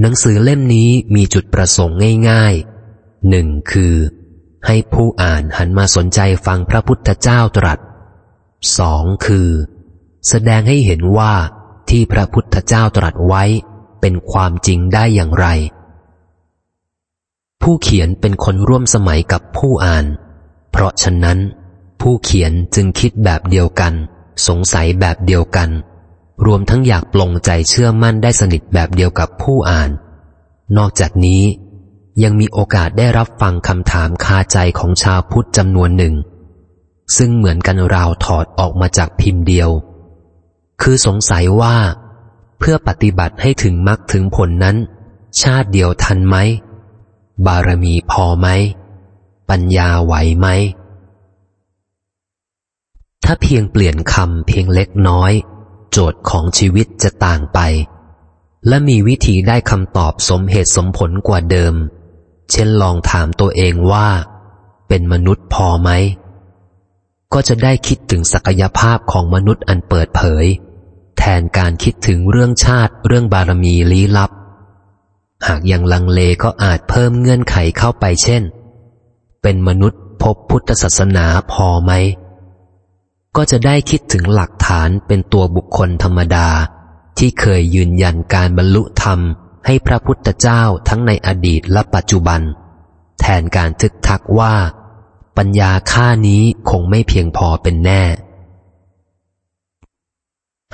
หนังสือเล่มนี้มีจุดประสงค์ง่ายๆหนึ่งคือ ให้ผู้อ่านหันมาสนใจฟังพระพุทธเจ้าตรัสสองคือ แสดงให้เห็นว่าที่พระพุทธเจ้าตรัสไว้เป็นความจริงได้อย่างไร ผู้เขียนเป็นคนร่วมสมัยกับผู้อ่าน เพราะฉะนั้น ผู้เขียนจึงคิดแบบเดียวกัน สงสัยแบบเดียวกัน รวมทั้งอยากปลงใจเชื่อมั่นได้สนิทแบบเดียวกับผู้อ่าน นอกจากนี้ยังมีโอกาสได้รับฟังคำถามคาใจของชาวพุทธจำนวนหนึ่ง ซึ่งเหมือนกันราวถอดออกมาจากพิมพ์เดียว คือสงสัยว่า เพื่อปฏิบัติให้ถึงมรรคถึงผลนั้น ชาติเดียวทันไหม บารมีพอไหม ปัญญาไหวไหม ถ้าเพียงเปลี่ยนคำเพียงเล็กน้อย โจทย์ของชีวิตจะต่างไป และมีวิธีได้คำตอบสมเหตุสมผลกว่าเดิม เช่นลองถามตัวเองว่า เป็นมนุษย์พอไหม ก็จะได้คิดถึงศักยภาพของมนุษย์อันเปิดเผย แทนการคิดถึงเรื่องชาติเรื่องบารมีลี้ลับ หากยังลังเลก็อาจเพิ่มเงื่อนไขเข้าไปเช่น เป็นมนุษย์พบพุทธศาสนาพอไหม ก็จะได้คิดถึงหลักฐานเป็นตัวบุคคลธรรมดา ที่เคยยืนยันการบรรลุธรรมให้พระพุทธเจ้าทั้งในอดีตและปัจจุบัน แทนการทึกทักว่า ปัญญาค่านี้คงไม่เพียงพอเป็นแน่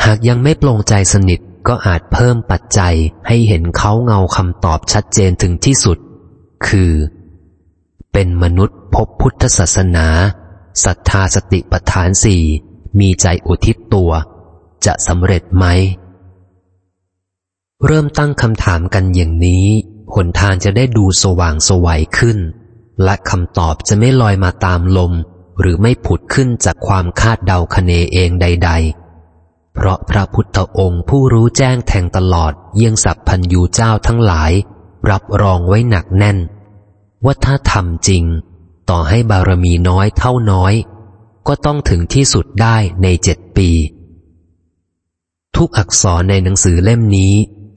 หากยังไม่ปลงใจสนิทก็อาจเพิ่มปัจจัยให้เห็นเขาเงาคำตอบชัดเจนถึงที่สุด คือ เป็นมนุษย์พบพุทธศาสนา ศรัทธาสติปัฏฐานสี่มีใจอุทิศตัว จะสำเร็จไหม เริ่มตั้งคำถามกันอย่างนี้หนทางจะได้ดูสว่างสวัยขึ้น และคำตอบจะไม่ลอยมาตามลม หรือไม่ผุดขึ้นจากความคาดเดาคเนเองใด ๆ เพราะพระพุทธองค์ผู้รู้แจ้งแทงตลอดเยี่ยงสัพพันยูเจ้าทั้งหลาย รับรองไว้หนักแน่น ว่าถ้าทำจริง ต่อให้บารมีน้อยเท่าน้อย ก็ต้องถึงที่สุดได้ในเจ็ดปี ทุกอักษรในหนังสือเล่มนี้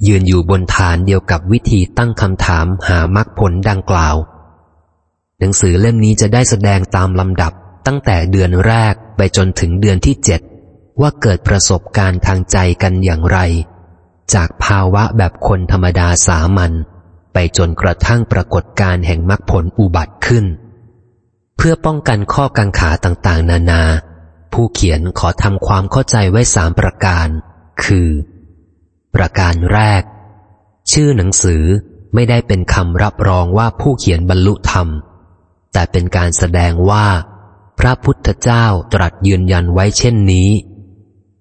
ยืนอยู่บนฐานเดียวกับวิธีตั้งคำถามหามรรคผลดังกล่าว หนังสือเล่มนี้จะได้แสดงตามลำดับตั้งแต่เดือนแรกไปจนถึงเดือนที่เจ็ดว่าเกิดประสบการณ์ทางใจกันอย่างไร จากภาวะแบบคนธรรมดาสามัญไปจนกระทั่งปรากฏการแห่งมรรคผลอุบัติขึ้น เพื่อป้องกันข้อกังขาต่างๆ นานา ผู้เขียนขอทำความเข้าใจไว้สามประการ คือ ประการแรก ชื่อหนังสือไม่ได้เป็นคำรับรองว่าผู้เขียนบรรลุธรรม แต่เป็นการแสดงว่า พระพุทธเจ้าตรัสยืนยันไว้เช่นนี้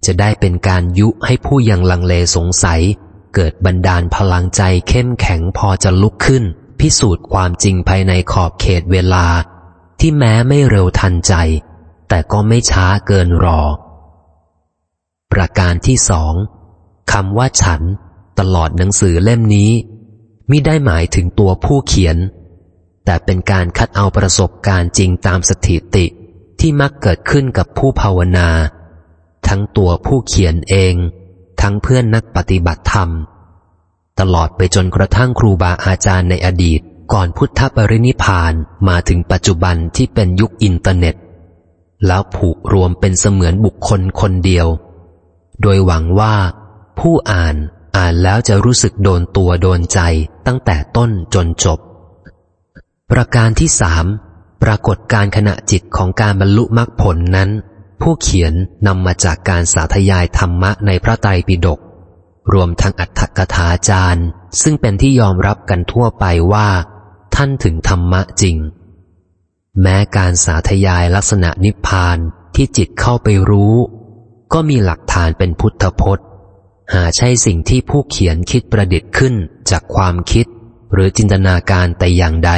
จะได้เป็นการยุให้ผู้ยังลังเลสงสัย เกิดบันดาลพลังใจเข้มแข็งพอจะลุกขึ้น พิสูจน์ความจริงภายในขอบเขตเวลา ที่แม้ไม่เร็วทันใจ แต่ก็ไม่ช้าเกินรอ ประการที่สองคำว่าฉัน ตลอดหนังสือเล่มนี้มิได้หมายถึงตัวผู้เขียน แต่เป็นการคัดเอาประสบการณ์จริงตามสถิติที่มักเกิดขึ้นกับผู้ภาวนา ทั้งตัวผู้เขียนเอง ทั้งเพื่อนนักปฏิบัติธรรม ตลอดไปจนกระทั่งครูบาอาจารย์ในอดีต ก่อนพุทธปรินิพานมาถึงปัจจุบันที่เป็นยุคอินเทอร์เน็ต แล้วผูกรวมเป็นเสมือนบุคคลคนเดียว โดยหวังว่า ผู้อ่านอ่านแล้วจะรู้สึกโดนตัวโดนใจตั้งแต่ต้นจนจบ ประการที่สามปรากฏการขณะจิตของการบรรลุมรรคผลนั้น ผู้เขียนนำมาจากการสาธยายธรรมะในพระไตรปิฎกรวมทั้งอัตถกถาจารย์ ซึ่งเป็นที่ยอมรับกันทั่วไปว่า ท่านถึงธรรมะจริง แม้การสาธยายลักษณะนิพพานที่จิตเข้าไปรู้ ก็มีหลักฐานเป็นพุทธพจน์ หาใช่สิ่งที่ผู้เขียนคิดประดิษฐ์ขึ้นจากความคิด หรือจินตนาการแต่อย่างใด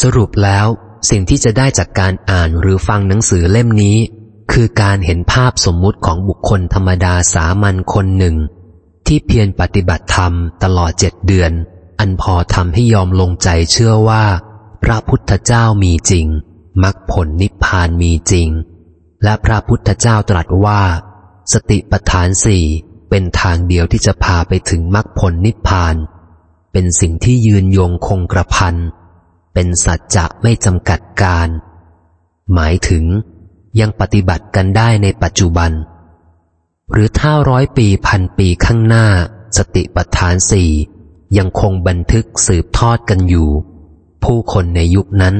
สรุปแล้วสิ่งที่จะได้จากการอ่านหรือฟังหนังสือเล่มนี้ คือการเห็นภาพสมมุติของบุคคลธรรมดาสามัญคนหนึ่ง ที่เพียรปฏิบัติธรรมตลอดเจ็ดเดือน อันพอทำให้ยอมลงใจเชื่อว่า พระพุทธเจ้ามีจริงมรรคผลนิพพานมีจริง และพระพุทธเจ้าตรัสว่า สติปัฏฐานสี่เป็นทางเดียวที่จะพาไปถึงมรรคผลนิพพาน เป็นสิ่งที่ยืนยงคงกระพัน เป็นสัจจะไม่จำกัดการ หมายถึงยังปฏิบัติกันได้ในปัจจุบัน หรือถ้าร้อยปีพันปีข้างหน้า สติปัฏฐานสี่ ยังคงบันทึกสืบทอดกันอยู่ ผู้คนในยุคนั้น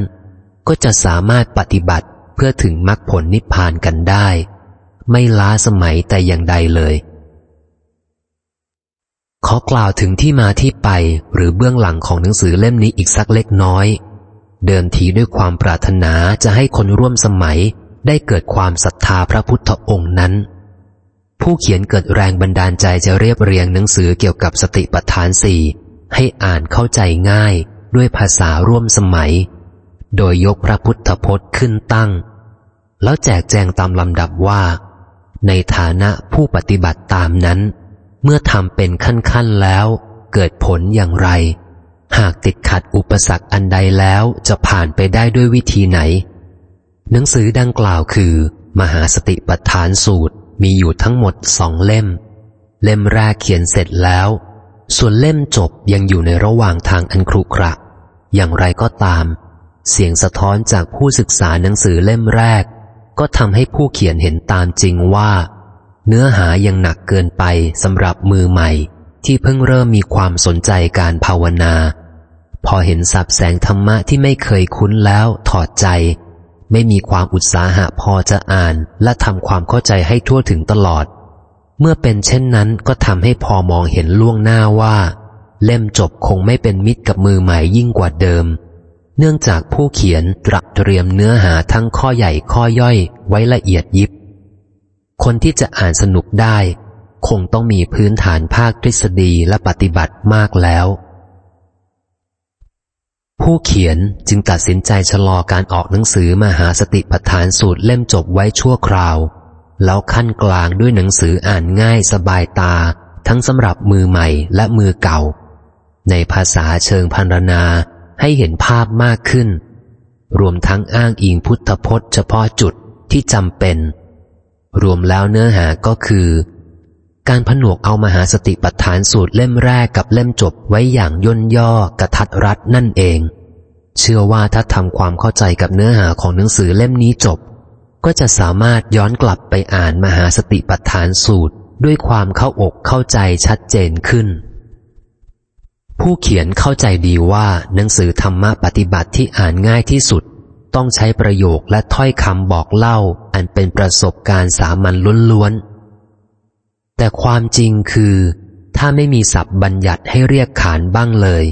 ก็จะสามารถปฏิบัติเพื่อถึงมรรคผลนิพพานกันได้ ไม่ล้าสมัยแต่อย่างใดเลย ขอกล่าวถึงที่มาที่ไปหรือเบื้องหลังของหนังสือเล่มนี้อีกสักเล็กน้อย เดิมทีด้วยความปรารถนาจะให้คนร่วมสมัยได้เกิดความศรัทธาพระพุทธองค์นั้น ผู้เขียนเกิดแรงบันดาลใจจะเรียบเรียงหนังสือเกี่ยวกับสติปัฏฐานสี่ให้อ่านเข้าใจง่ายด้วยภาษาร่วมสมัย โดยยกพระพุทธพจน์ขึ้นตั้ง แล้วแจกแจงตามลำดับว่า ในฐานะผู้ปฏิบัติตามนั้น เมื่อทำเป็นขั้นๆแล้ว เกิดผลอย่างไร หากติดขัดอุปสรรคอันใดแล้วจะผ่านไปได้ด้วยวิธีไหน หนังสือดังกล่าวคือ มหาสติปัฏฐานสูตร มีอยู่ทั้งหมดสองเล่ม เล่มแรกเขียนเสร็จแล้ว ส่วนเล่มจบยังอยู่ในระหว่างทางอันครุขระ อย่างไรก็ตาม เสียงสะท้อนจากผู้ศึกษาหนังสือเล่มแรก ก็ทำให้ผู้เขียนเห็นตามจริงว่า เนื้อหายังหนักเกินไปสำหรับมือใหม่ ที่เพิ่งเริ่มมีความสนใจการภาวนา พอเห็นสับแสงธรรมะที่ไม่เคยคุ้นแล้วถอดใจ ไม่มีความอุตสาหะพอจะอ่านและทำความเข้าใจให้ทั่วถึงตลอด เมื่อเป็นเช่นนั้นก็ทำให้พอมองเห็นล่วงหน้าว่า เล่มจบคงไม่เป็นมิตรกับมือใหม่ยิ่งกว่าเดิม เนื่องจากผู้เขียนตรัสเตรียมเนื้อหาทั้งข้อใหญ่ข้อย่อยไว้ละเอียดยิบ คนที่จะอ่านสนุกได้ คงต้องมีพื้นฐานภาคทฤษฎีและปฏิบัติมากแล้ว ผู้เขียนจึงตัดสินใจชะลอการออกหนังสือมหาสติปัฏฐานสูตรเล่มจบไว้ชั่วคราว แล้วขั้นกลางด้วยหนังสืออ่านง่ายสบายตา ทั้งสำหรับมือใหม่และมือเก่า ในภาษาเชิงพันรนาให้เห็นภาพมากขึ้น รวมทั้งอ้างอิงพุทธพจน์เฉพาะจุดที่จำเป็น รวมแล้วเนื้อหาก็คือ การผนวกเอามหาสติปัฏฐานสูตรเล่มแรกกับเล่มจบไว้อย่างย่นย่อกระทัดรัดนั่นเอง เชื่อว่าถ้าทำความเข้าใจกับเนื้อหาของหนังสือเล่มนี้จบ ก็จะสามารถย้อนกลับไปอ่านมหาสติปัฏฐานสูตรด้วยความเข้าอกเข้าใจชัดเจนขึ้น ผู้เขียนเข้าใจดีว่าหนังสือธรรมะปฏิบัติที่อ่านง่ายที่สุด ต้องใช้ประโยคและถ้อยคำบอกเล่า อันเป็นประสบการณ์สามัญล้วนๆ แต่ความจริงคือ ถ้าไม่มีศัพท์บัญญัติให้เรียกขานบ้างเลย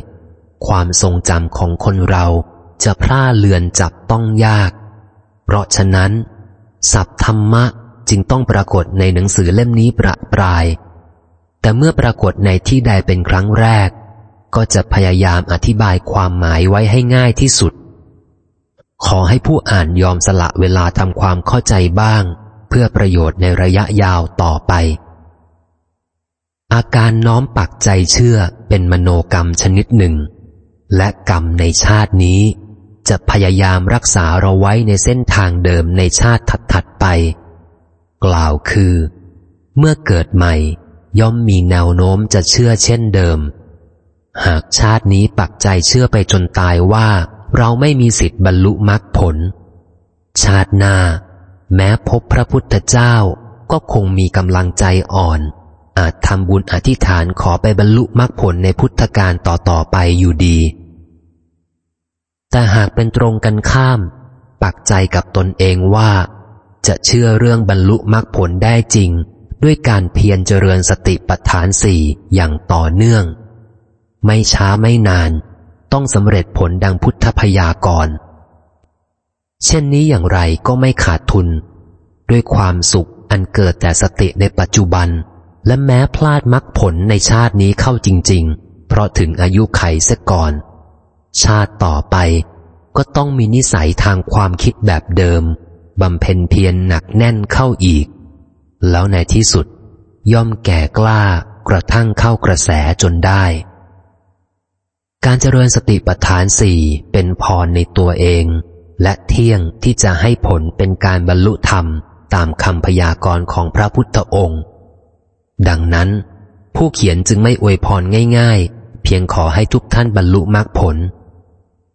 ความทรงจำของคนเราจะพร่าเลือนจับต้องยาก เพราะฉะนั้นสัพทธรรมะจึงต้องปรากฏในหนังสือเล่มนี้ประปราย แต่เมื่อปรากฏในที่ใดเป็นครั้งแรก ก็จะพยายามอธิบายความหมายไว้ให้ง่ายที่สุด ขอให้ผู้อ่านยอมสละเวลาทำความเข้าใจบ้าง เพื่อประโยชน์ในระยะยาวต่อไป อาการน้อมปักใจเชื่อเป็นมโนกรรมชนิดหนึ่ง และกรรมในชาตินี้ จะพยายามรักษาเราไว้ในเส้นทางเดิมในชาติถัดๆไป กล่าวคือ เมื่อเกิดใหม่ ย่อมมีแนวโน้มจะเชื่อเช่นเดิม หากชาตินี้ปักใจเชื่อไปจนตายว่า เราไม่มีสิทธิ์บรรลุมรรคผล ชาติหน้า แม้พบพระพุทธเจ้าก็คงมีกำลังใจอ่อน อาจทำบุญอธิษฐานขอไปบรรลุมรรคผลในพุทธการต่อๆไปอยู่ดี แต่หากเป็นตรงกันข้าม ปักใจกับตนเองว่า จะเชื่อเรื่องบรรลุมรรคผลได้จริง ด้วยการเพียรเจริญสติปัฏฐานสี่อย่างต่อเนื่อง ไม่ช้าไม่นาน ต้องสำเร็จผลดังพุทธพยากรณ์เช่นนี้อย่างไรก็ไม่ขาดทุน ด้วยความสุขอันเกิดแต่สติในปัจจุบัน และแม้พลาดมรรคผลในชาตินี้เข้าจริง ๆ เพราะถึงอายุไขเสียก่อน ชาติต่อไปก็ต้องมีนิสัยทางความคิดแบบเดิมบำเพ็ญเพียรหนักแน่นเข้าอีก แล้วในที่สุด ย่อมแก่กล้ากระทั่งเข้ากระแสจนได้ การเจริญสติปัฏฐานสี่เป็นพรในตัวเอง และเที่ยงที่จะให้ผลเป็นการบรรลุธรรมตามคำพยากรณ์ของพระพุทธองค์ ดังนั้น ผู้เขียนจึงไม่อวยพรง่าย ๆ เพียงขอให้ทุกท่านบรรลุมรรคผล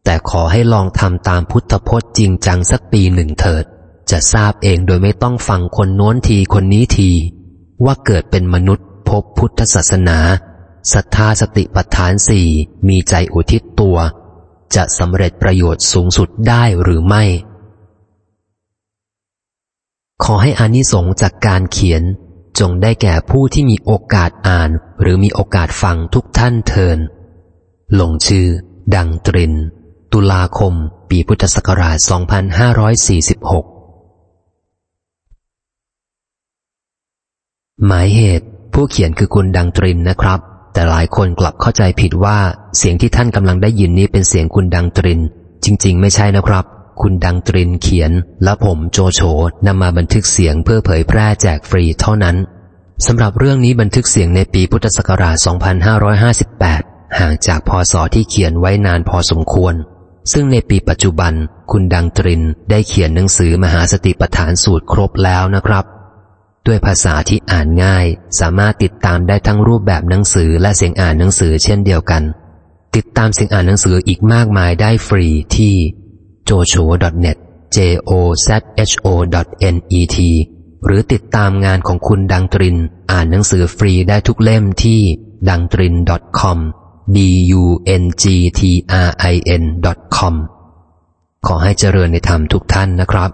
แต่ขอให้ลองทำตามพุทธพจน์จริงจังสักปีหนึ่งเถิด จะทราบเองโดยไม่ต้องฟังคนโน้นทีคนนี้ที ว่าเกิดเป็นมนุษย์ พบพุทธศาสนาศรัทธาสติปัฏฐานสี่มีใจอุทิศตัว จะสำเร็จประโยชน์สูงสุดได้หรือไม่ ขอให้อานิสงส์จากการเขียน จงได้แก่ผู้ที่มีโอกาสอ่านหรือมีโอกาสฟังทุกท่านเทิน ลงชื่อ ดังตริน ตุลาคม ปีพุทธศักราช 2546 หมายเหตุ ผู้เขียนคือคุณดังตรินนะครับ แต่หลายคนกลับเข้าใจผิดว่า เสียงที่ท่านกำลังได้ยินนี้เป็นเสียงคุณดังตริน จริง ๆ ไม่ใช่นะครับ คุณดังตรินเขียน และผมโจโฉนำมาบันทึกเสียงเพื่อเผยแพร่แจกฟรีเท่านั้นสำหรับเรื่องนี้บันทึกเสียงในปีพุทธศักราช 2558 ห่างจากพศที่เขียนไว้นานพอสมควร ซึ่งในปีปัจจุบัน คุณดังตรินได้เขียนหนังสือมหาสติปัฏฐานสูตรครบแล้วนะครับ ด้วยภาษาที่อ่านง่าย สามารถติดตามได้ทั้งรูปแบบหนังสือและเสียงอ่านหนังสือเช่นเดียวกัน ติดตามเสียงอ่านหนังสืออีกมากมายได้ฟรีที่ joshua.net j o z h o net หรือติดตามงานของคุณดังตริน อ่านหนังสือฟรีได้ทุกเล่มที่ดังตริน .com d u n g t r i n com ขอให้เจริญในธรรมทุกท่านนะครับ